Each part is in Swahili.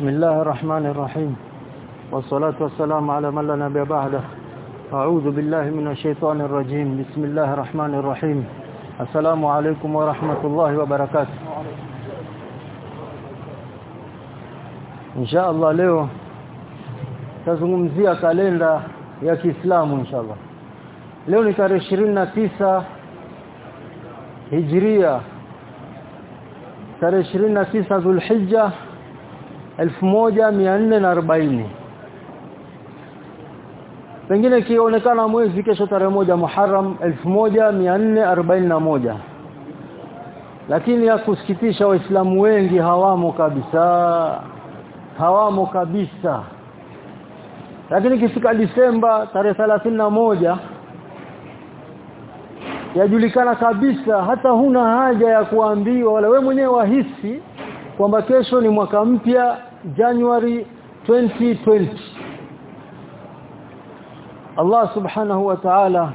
بسم الله الرحمن الرحيم. والصلاة والسلام على من لا نبي بعده. أعوذ بالله من الشيطان الرجيم. بسم الله الرحمن الرحيم. السلام عليكم ورحمة الله وبركاته. إن شاء الله leo tazungumzia kalenda ya Kiislamu inshallah leo ni tarehe 29 Hijria tarehe 29 Dhulhijja 1440 pengine kionekana mwezi kesho tarehe moja Muharram 1441 lakini ya kusikitisha waislamu wengi hawamo kabisa hawamo kabisa. Lakini kifika Disemba tarehe moja yajulikana kabisa hata huna haja ya kuambiwa wala we mwenyewe wahisi kwamba kesho ni mwaka mpya January 2020 Allah subhanahu wa ta'ala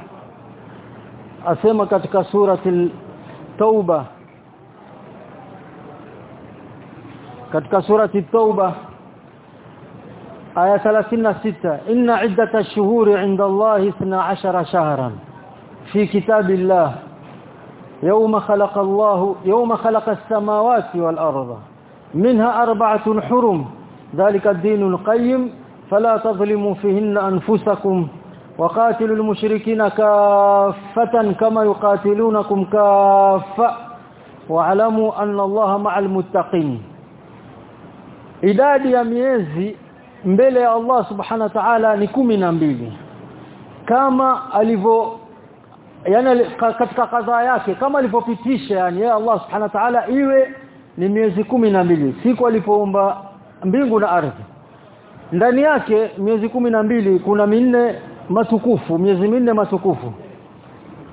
asema katika surati Tauba katika surati Tauba aya 36 inna iddata ash-shuhuri 'inda Allah 12 shahran fi kitabillah يوم خلق الله يوم خلق السماوات والأرض منها أربعة حرم. ذلك الدين القيم. فلا تظلموا فيهن أنفسكم. وقاتلوا المشركين كافة كما يقاتلونكم كافة. واعلموا أن الله مع المتقين. إداد يميزي مبلي الله سبحانه وتعالى نكم نبيلي كما ألفو yana katika kadha yake kama alipopitisha yani yeye Allah subhanahu wa ta'ala ni miezi kumi na mbili siku alipoumba mbingu na ardhi. Ndani yake miezi kumi na mbili kuna minne matukufu miezi minne matukufu.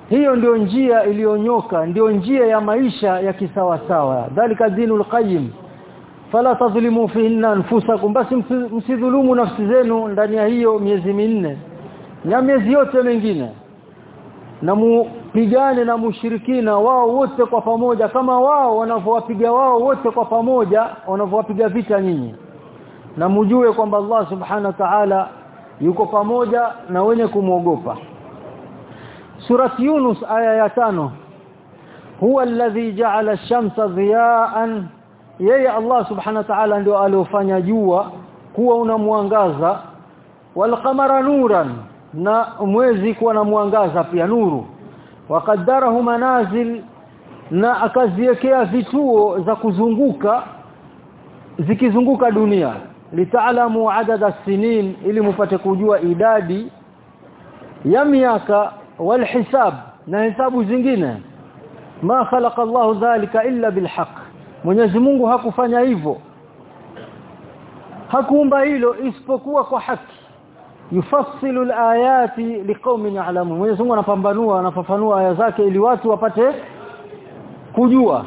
Hiyo ndio njia iliyonyoka ndio njia ya maisha ya kisawasawa. Dhalika dinul qayyim. Fala tadhlimu fihinna anfusakum basi msidhulumu nafsi zenu ndani ya hiyo miezi minne na miezi yote mingine. Na mupigane na mushirikina wao wote kwa pamoja kama wao wanavyowapiga wao wote kwa pamoja wanavyowapiga vita nyinyi. Na mjue kwamba Allah subhanahu wa ta'ala yuko pamoja na wenye kumwogopa. Surati Yunus aya ya tano. Huwa alladhi ja'ala ash-shamsa dhiya'an. Yeye Allah subhanahu wa ta'ala ndio aliofanya jua kuwa unamwangaza wal qamara nuran. Na mwezi kuwa na mwangaza pia nuru waqaddarahu manazil na akaziwekea vituo za kuzunguka zikizunguka dunia. Litaalamu adada sinin ili mupate kujua idadi ya miaka wal hisab na hesabu zingine. Ma khalaqa Allahu dhalika illa bilhaq Mwenyezi Mungu hakufanya hivyo. Hakuumba hilo isipokuwa kwa haki yufassilu alayati liqaumin ya'lamun Mwenyezi Mungu anapambanua anafafanua aya zake ili watu wapate kujua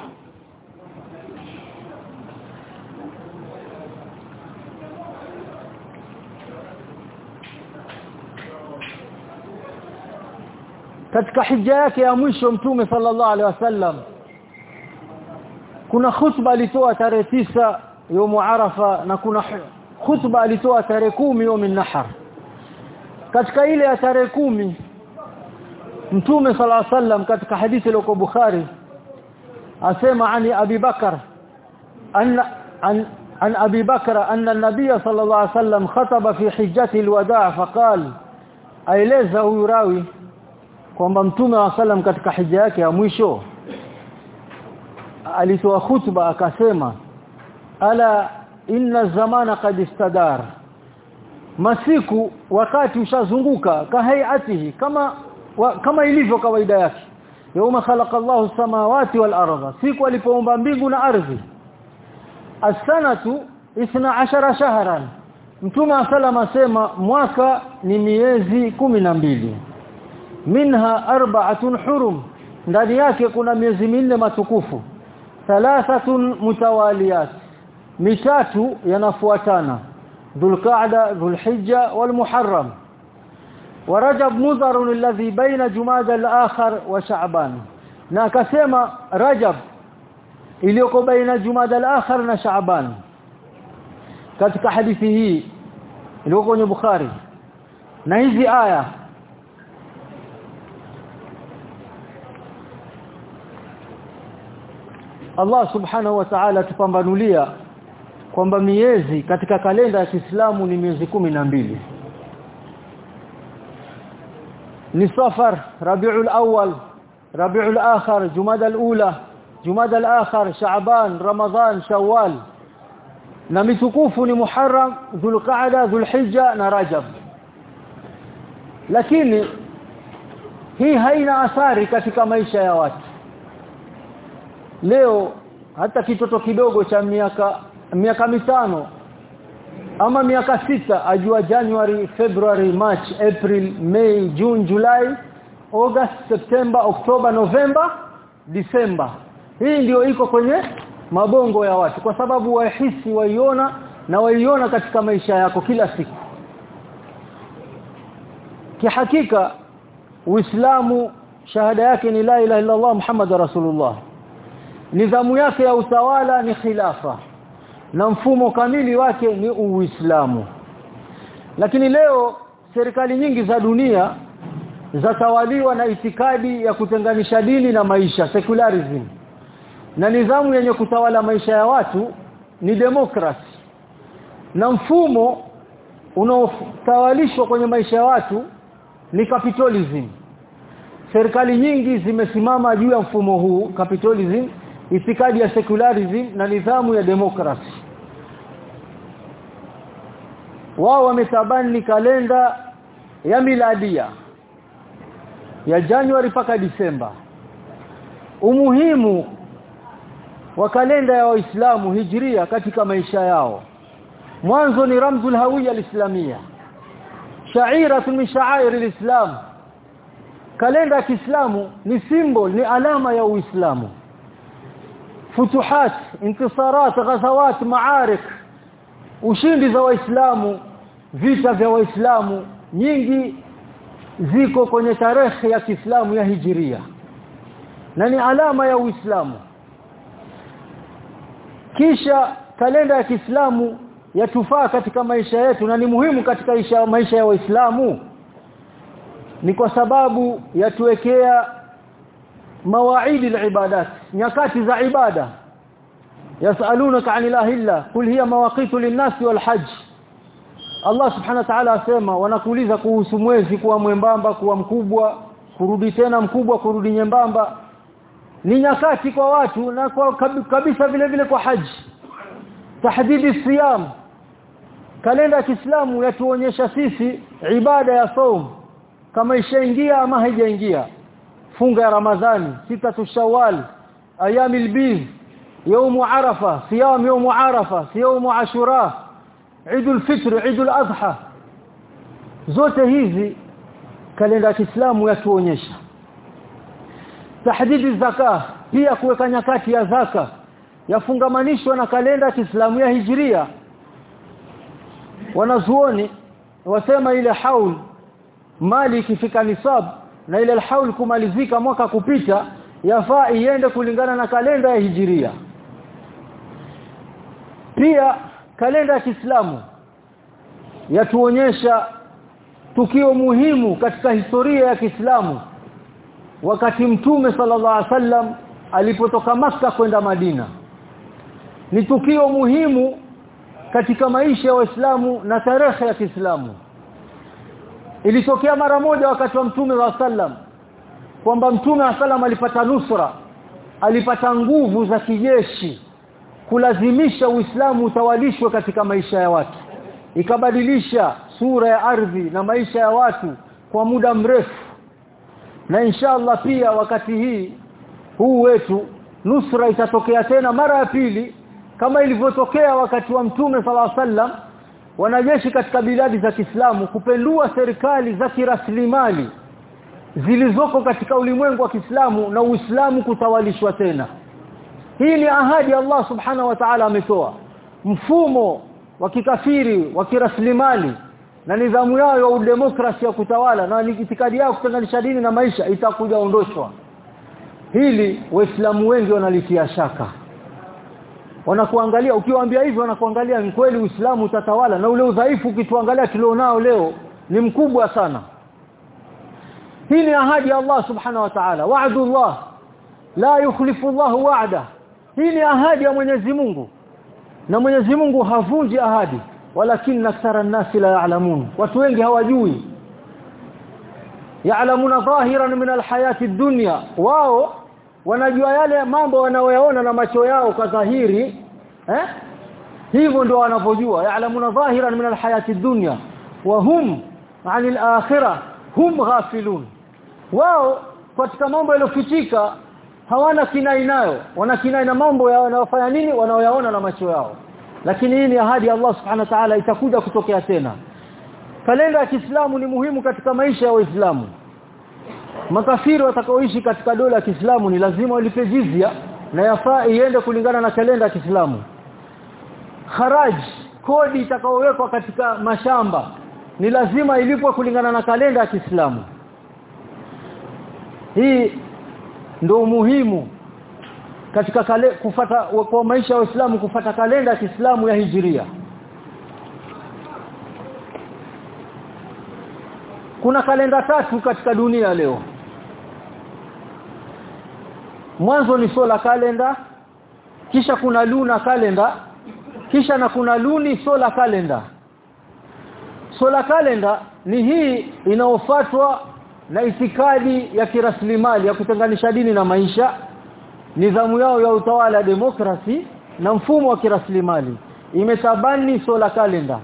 katika hija yake ya mwisho mtume sallallahu alaihi wasallam kuna khutba alitoa tarehe tisa يوم arafa na kuna khutba alitoa tarehe kumi يوم النحر katika ile ya tarehe kumi Mtume sala sallam katika hadithi iliyoko Bukhari asema ani Abi Bakar an an, an Abi Bakar anna an-nabiy sallallahu alayhi wasallam khataba fi hijjati al-wadaa faqal aeleza huyu rawi kwamba Mtume wa sallam katika hija yake ya mwisho alitoa khutba akasema ala inna zamana qad istadar masiku wakati ushazunguka kahayatihi kama wa, kama ilivyo kawaida yake. Yauma khalaqa Allahu samawati wal arda siku alipoumba mbingu na ardhi. As-sanatu 12 shahran. Mtume salama sema mwaka ni miezi mbili. Minha arba'atun hurum. Ndani yake kuna miezi minne matukufu. Thalathatun mutawaliyat. Mitatu yanafuatana dhulqa'da dhulhijja walmuharram ورجب مضر الذي بين جماد الاخر وشعبان na akasema rajab iliyoko baina jumada al-akhir na shaaban katika hadithi hii ilikuwa kwenye Bukhari na hizi aya Allah subhanahu wa ta'ala tupambanulia kwamba miezi katika kalenda ya Kiislamu ni miezi kumi na mbili. Ni Safar Rabiul Awwal Rabiul Akhir Jumada al-Ula Jumada al-Akhir Shaaban Ramadhan Shawwal. Na mitukufu ni Muharram Dhulqa'da Dhulhijja na Rajab. Lakini hii haina athari katika maisha ya watu. Leo hata kitoto kidogo cha miaka miaka mitano ama miaka sita ajua January February March April May June July August September October November December. Hii ndio iko kwenye mabongo ya watu kwa sababu wahisi waiona na waiona katika maisha yako kila siku. Kihakika Uislamu shahada yake ni la ilaha illa Allah Muhammad Rasulullah. Nidhamu yake ya utawala ni khilafa na mfumo kamili wake ni Uislamu. Lakini leo serikali nyingi za dunia zatawaliwa na itikadi ya kutenganisha dini na maisha secularism. Na nidhamu yenye kutawala maisha ya watu ni demokrasi na mfumo unaotawalishwa kwenye maisha ya watu ni capitalism. Serikali nyingi zimesimama juu ya mfumo huu capitalism itikadi ya secularism na nidhamu ya demokrasi wao wametabani kalenda ya miladia ya Januari paka Disemba umuhimu wa kalenda ya Waislamu hijria katika maisha yao. Mwanzo ni ramzul hawiya alislamia shaira min sha'air alislam. Kalenda ya Kiislamu ni symbol ni alama ya Uislamu. Futuhat intisarat ghazawat maarik ushindi za waislamu vita vya waislamu nyingi ziko kwenye tarehe ya Kiislamu ya hijiria. Na ni alama ya Uislamu. Kisha kalenda ya Kiislamu yatufaa katika maisha yetu na ni muhimu katika isha, maisha ya waislamu. Ni kwa sababu yatuwekea mawaidi ibadat nyakati za ibada. Yasalunaka anil ahilla kul hiya mawaqitu linnasi wal hajj Allah subhanahu wa ta'ala asema wanakuuliza kuhusu mwezi kuwa mwembamba kuwa mkubwa kurudi tena mkubwa kurudi nyembamba ni nyakati kwa watu na kwa kabisa vile vile kwa haji tahdidi siyam kalenda ya Kiislamu yatuonyesha sisi ibada ya saum kama ishaingia ama haijaingia funga ya Ramadhani sita Shawwal ayamil bidh يوم عرفه صيام يوم عرفه يوم عاشوراء عيد الفطر عيد الاضحى zote hizi kalenda ya Kiislamu yatuonyesha. Tahdidi zaka pia kuweka nyakati ya zaka yafungamanishwa na kalenda ya Kiislamu ya Hijiria. Wanazuoni wasema ile haul mali ikifika nisab na ile haul kumalizika mwaka kupita yafaa iende kulingana na kalenda ya Hijiria. Pia kalenda ya Kiislamu yatuonyesha tukio muhimu katika historia ya Kiislamu. Wakati mtume sallallahu alaihi wasallam alipotoka maka kwenda Madina ni tukio muhimu katika maisha ya Waislamu na tarehe ya Kiislamu. Ilitokea mara moja wakati wa mtume wa sallam kwamba mtume wa sallam alipata nusra alipata nguvu za kijeshi kulazimisha Uislamu utawalishwe katika maisha ya watu. Ikabadilisha sura ya ardhi na maisha ya watu kwa muda mrefu. Na inshallah pia wakati hii huu wetu nusra itatokea tena mara ya pili kama ilivyotokea wakati wa mtume sala sallam wanajeshi katika biladi za Kiislamu kupendua serikali za kiraslimali zilizoko katika ulimwengu wa Kiislamu na Uislamu kutawalishwa tena hii ni ahadi Allah subhanahu wa ta'ala ametoa. Mfumo wa kikafiri wa kiraslimali na nidhamu yao ya udemokrasi ya kutawala na itikadi yao kutenganisha dini na maisha itakuja ondoshwa hili waislamu wengi wanalitia shaka. Wanakuangalia ukiwaambia hivi wanakuangalia ni kweli Uislamu utatawala na ule udhaifu ukituangalia tulionao leo ni mkubwa sana. Hii ni ahadi ya Allah subhanahu wa ta'ala. Wa'dullah. La yukhlifu Allah wa'da hii ni ahadi ya Mwenyezi Mungu. Na Mwenyezi Mungu havunji ahadi. Walakin akthara an-nasi la ya'lamun. Watu wengi hawajui. Ya'lamuna dhahiran min al-hayati ad-dunya. Wao wanajua yale mambo wanaoyaona na macho yao kwa dhahiri eh? Hivyo ndio wanavyojua. Ya'lamuna dhahiran min al-hayati ad-dunya. Wa hum 'anil akhirah. Hum ghafilun. Wao katika mambo yaliyofichika hawana kinai nayo. Wana kinai na mambo yao wanayofanya nini? Wanaoyaona na macho yao. Lakini hii ni ahadi ya Allah subhanahu wa ta'ala itakuja kutokea tena. Kalenda ya Kiislamu ni muhimu katika maisha ya Waislamu. Makafiri watakaoishi katika dola ya Kiislamu ni lazima walipe jizya na yafaa iende kulingana na kalenda ya Kiislamu. Kharaj kodi itakaowekwa katika mashamba ni lazima ilipwe kulingana na kalenda ya Kiislamu. Hii ndio muhimu katika kale, kufata kwa maisha ya Uislamu kufata kalenda ya Kiislamu ya Hijiria. Kuna kalenda tatu katika dunia leo. Mwanzo ni sola kalenda kisha kuna luna kalenda kisha na kuna luni sola kalenda. Sola kalenda ni hii inaofuatwa na itikadi ya kiraslimali ya kutenganisha dini na maisha nidhamu yao ya utawala demokrasi na mfumo wa kiraslimali. Imetabani sola kalenda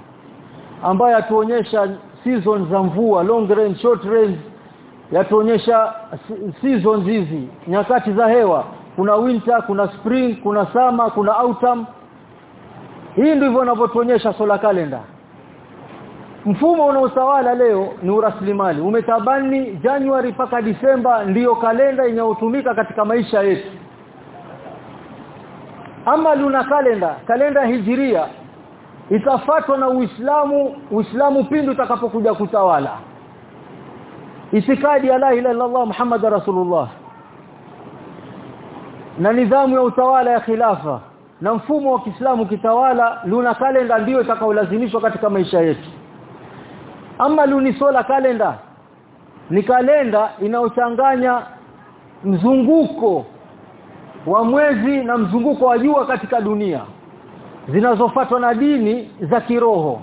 ambayo yatuonyesha season za mvua long range short range yatuonyesha seasons hizi nyakati za hewa. Kuna winter kuna spring kuna summer kuna autumn. Hii ndivyo wanavyotuonyesha solar calendar mfumo unaosawala leo ni uraslimali. Umetabani Januari mpaka Disemba ndiyo kalenda inayotumika katika maisha yetu. Ama luna kalenda kalenda hijiria itafatwa na Uislamu Uislamu pindi utakapokuja kutawala. Itikadi ya la ilaha illallah Muhammad rasulullah. Na nidhamu ya utawala ya khilafa. Na mfumo wa Kiislamu kitawala luna kalenda ndiyo itakaolazimishwa katika maisha yetu ama lunisola kalenda. Ni kalenda inayochanganya mzunguko wa mwezi na mzunguko wa jua katika dunia. Zinazofuatwa na dini za kiroho.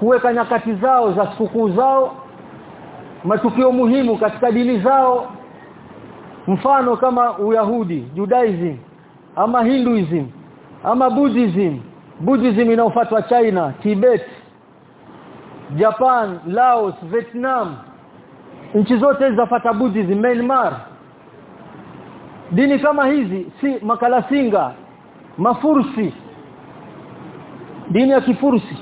Kuweka nyakati zao za sikukuu zao matukio muhimu katika dini zao. Mfano kama Uyahudi Judaism ama Hinduism ama Buddhism. Buddhism inaofuatwa China Tibet Japan Laos Vietnam. Nchi zote zafata Buddhism Myanmar. Dini kama hizi si makalasinga mafursi. Dini ya kifursi.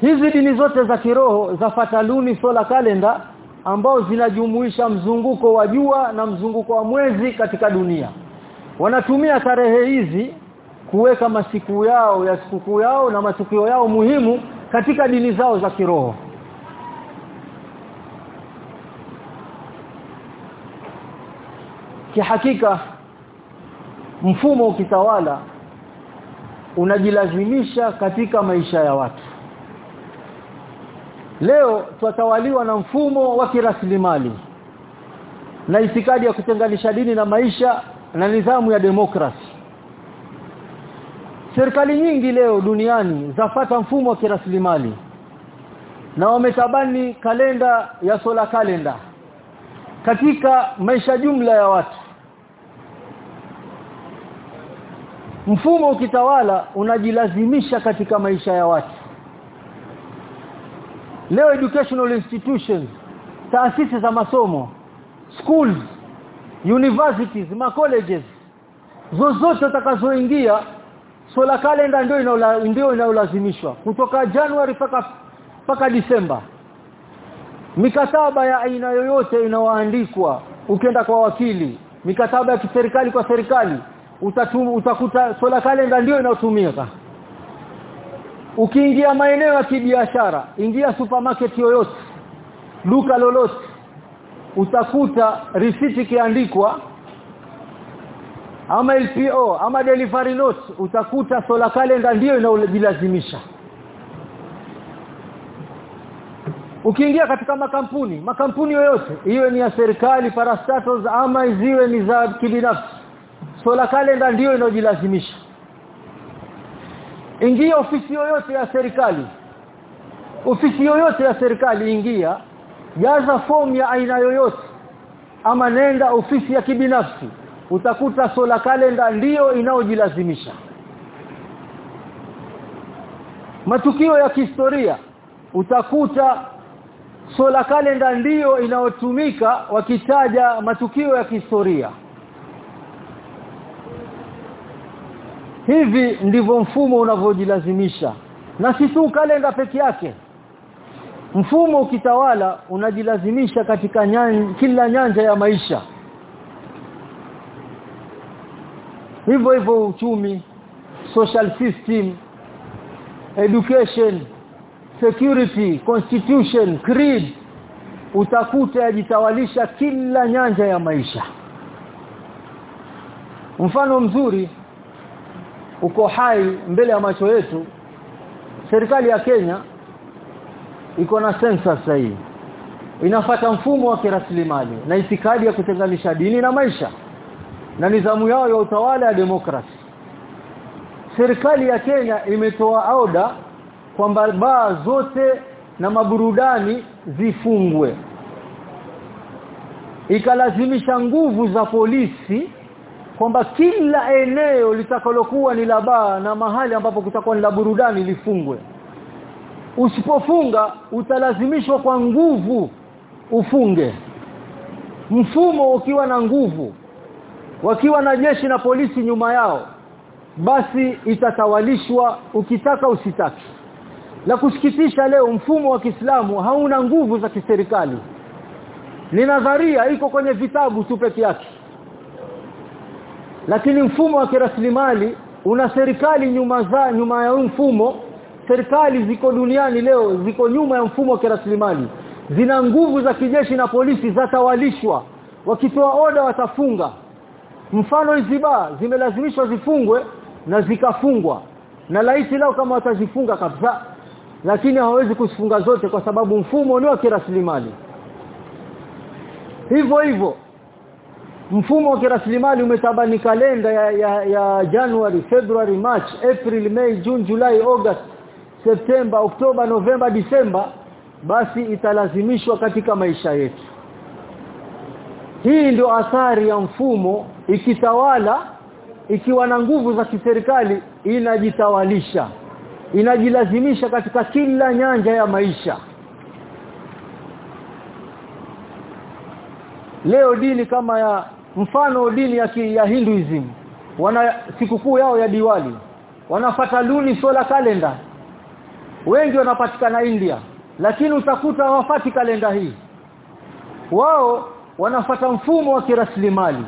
Hizi dini zote za kiroho za fataluni sola kalenda ambao zinajumuisha mzunguko wa jua na mzunguko wa mwezi katika dunia. Wanatumia tarehe hizi kuweka masiku yao ya sikukuu yao na matukio yao muhimu katika dini zao za kiroho. Kihakika mfumo ukitawala unajilazimisha katika maisha ya watu. Leo twatawaliwa na mfumo wa kiraslimali na itikadi ya kutenganisha dini na maisha na nidhamu ya demokrasi serikali nyingi leo duniani zafata mfumo wa kiraslimali na wametabani kalenda ya sola kalenda katika maisha jumla ya watu. Mfumo ukitawala unajilazimisha katika maisha ya watu. Leo educational institutions taasisi za masomo schools universities ma colleges zozote utakazoingia sola calendar ndio inaula, ndio inaolazimishwa. Kutoka Januari paka paka Disemba mikataba ya aina yoyote inaoandikwa ukienda kwa wakili mikataba ya kiserikali kwa serikali utatum, utakuta sola calendar ndio inaotumika. Ukiingia maeneo ya kibiashara ingia supermarket yoyote duka lolote utakuta risiti kiandikwa ama LPO ama delivery note utakuta solar calendar ndio inaojilazimisha Ukiingia katika makampuni, makampuni yoyote, iwe ni ya serikali, parastatos ama ziwe ni za kibinafsi. Solar calendar ndio inayojilazimisha. Ingia ofisi yoyote ya serikali. Ofisi yoyote ya serikali ingia, jaza fomu ya aina yoyote ama nenda ofisi ya kibinafsi utakuta sola kalenda ndiyo inayojilazimisha matukio ya kihistoria utakuta sola kalenda ndiyo inayotumika wakitaja matukio ya kihistoria. Hivi ndivyo mfumo unavyojilazimisha. Na si tu kalenda peke yake. Mfumo ukitawala unajilazimisha katika nyan, kila nyanja ya maisha hivyo hivyo uchumi social system education security constitution creed utakuta yajitawalisha kila nyanja ya maisha. Mfano mzuri uko hai mbele ya macho yetu serikali ya Kenya iko na sensa sahihi inafata mfumo wa kiraslimali na itikadi ya kutenganisha dini na maisha na nizamu yao ya utawala ya demokrasi. Serikali ya Kenya imetoa oda kwamba baa zote na maburudani zifungwe. Ikalazimisha nguvu za polisi kwamba kila eneo litakalokuwa ni la baa na mahali ambapo kutakuwa ni la burudani lifungwe. Usipofunga utalazimishwa kwa nguvu ufunge. Mfumo ukiwa na nguvu wakiwa na jeshi na polisi nyuma yao basi itatawalishwa ukitaka usitaki. La kusikitisha leo mfumo wa Kiislamu hauna nguvu za kiserikali. Ni nadharia iko kwenye vitabu tu peke yake. Lakini mfumo wa kiraslimali una serikali nyuma za nyuma ya mfumo. Serikali ziko duniani leo ziko nyuma ya mfumo wa kiraslimali. Zina nguvu za kijeshi na polisi zatawalishwa. Wakitoa oda watafunga mfano hizi baa zimelazimishwa zifungwe na zikafungwa. Na laiti lao kama watazifunga kabisa lakini hawawezi kuzifunga zote kwa sababu mfumo ni wa kiraslimali. Hivyo hivyo mfumo wa kiraslimali umetabani kalenda ya, ya, ya January, February, March, April, May, June, July, August, September, Oktoba, Novemba, Disemba basi italazimishwa katika maisha yetu. Hii ndio athari ya mfumo ikitawala ikiwa na nguvu za kiserikali inajitawalisha. Inajilazimisha katika kila nyanja ya maisha. Leo dini kama ya mfano dini ya, ki, ya Hinduism wana sikukuu yao ya Diwali wanafata luni sola kalenda wengi wanapatikana India lakini utakuta hawafati kalenda hii. Wao wanafata mfumo wa kiraslimali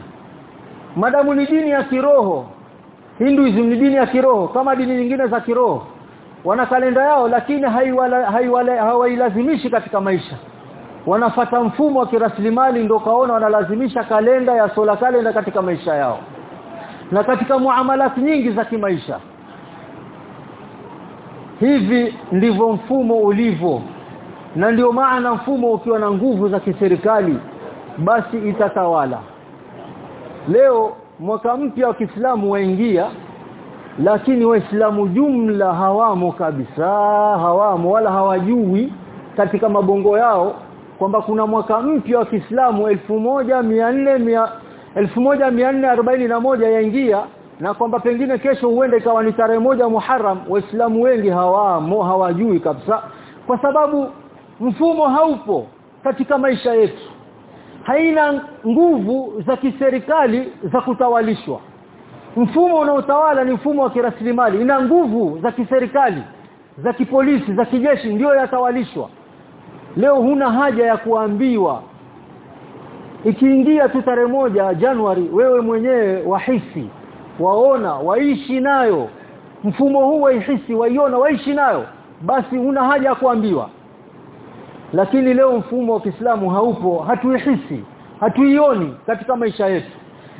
madamu ni dini ya kiroho. Hinduism ni dini ya kiroho kama dini nyingine za kiroho. Wana kalenda yao lakini haiwala hawailazimishi katika maisha. Wanafata mfumo wa kiraslimali ndio kaona wanalazimisha kalenda ya sola kalenda katika maisha yao. Na katika muamalati nyingi za kimaisha. Hivi ndivyo mfumo ulivyo. Na ndio maana mfumo ukiwa na nguvu za kiserikali basi itatawala leo mwaka mpya wa Kiislamu waingia lakini waislamu jumla hawamo kabisa hawamo wala hawajui katika mabongo yao kwamba kuna mwaka mpya wa Kiislamu 1400 1441 yaingia na kwamba pengine kesho huenda ikawa ni tarehe moja Muharram waislamu wengi hawamo hawajui kabisa kwa sababu mfumo haupo katika maisha yetu haina nguvu za kiserikali za kutawalishwa. Mfumo unaotawala ni mfumo wa kiraslimali ina nguvu za kiserikali za kipolisi za kijeshi ndio yatawalishwa. Leo huna haja ya kuambiwa. Ikiingia tu tarehe moja Januari wewe mwenyewe wahisi waona waishi nayo. Mfumo huu waihisi waiona waishi nayo. Basi huna haja ya kuambiwa lakini leo mfumo wa Kiislamu haupo hatuihisi hatuioni katika maisha yetu.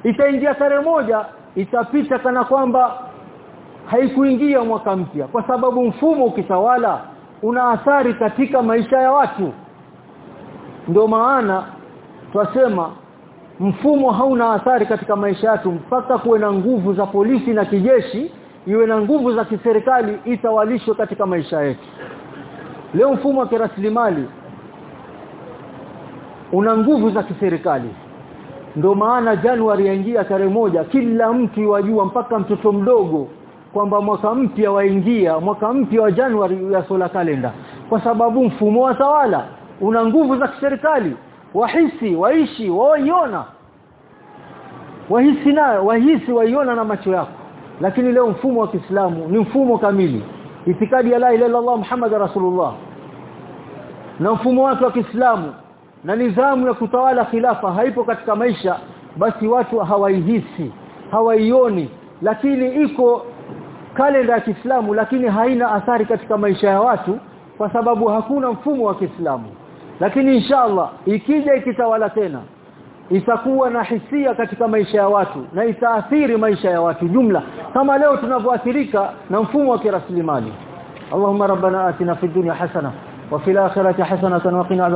Itaingia tarehe moja itapita kana kwamba haikuingia mwaka mpya. Kwa sababu mfumo ukitawala una athari katika maisha ya watu. Ndio maana twasema mfumo hauna athari katika maisha yetu mpaka kuwe na nguvu za polisi na kijeshi iwe na nguvu za kiserikali itawalishwe katika maisha yetu. Leo mfumo wa kiraslimali una nguvu za kiserikali. Ndio maana Januari yaingia tarehe moja kila mtu wajua mpaka mtoto mdogo kwamba mwaka mpya waingia mwaka mpya wa Januari ya sola kalenda kwa sababu mfumo wa tawala una nguvu za kiserikali. Wahisi waishi waiona. Wahisi na wahisi waiona na macho yako. Lakini leo mfumo wa Kiislamu ni mfumo kamili. Itikadi ya la ilaha illallah Muhammad rasulullah. Na mfumo wake wa Kiislamu na nidhamu ya kutawala khilafa haipo katika maisha basi watu hawaihisi hawaioni. Lakini iko kalenda ya Kiislamu lakini haina athari katika maisha ya watu kwa sababu hakuna mfumo wa Kiislamu. Lakini inshallah ikija ikitawala tena itakuwa na hisia katika maisha ya watu na itaathiri maisha ya watu jumla kama leo tunavyoathirika na mfumo wa kiraslimali Allahumma rabbana atina fid dunya hasana wa fil akhirati hasana wa qina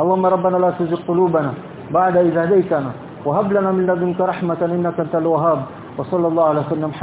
اللهم ربنا لا تزغ قلوبنا بعد إذ هديتنا وهب لنا من لدنك رحمة إنك أنت الوهاب وصلى الله على سيدنا محمد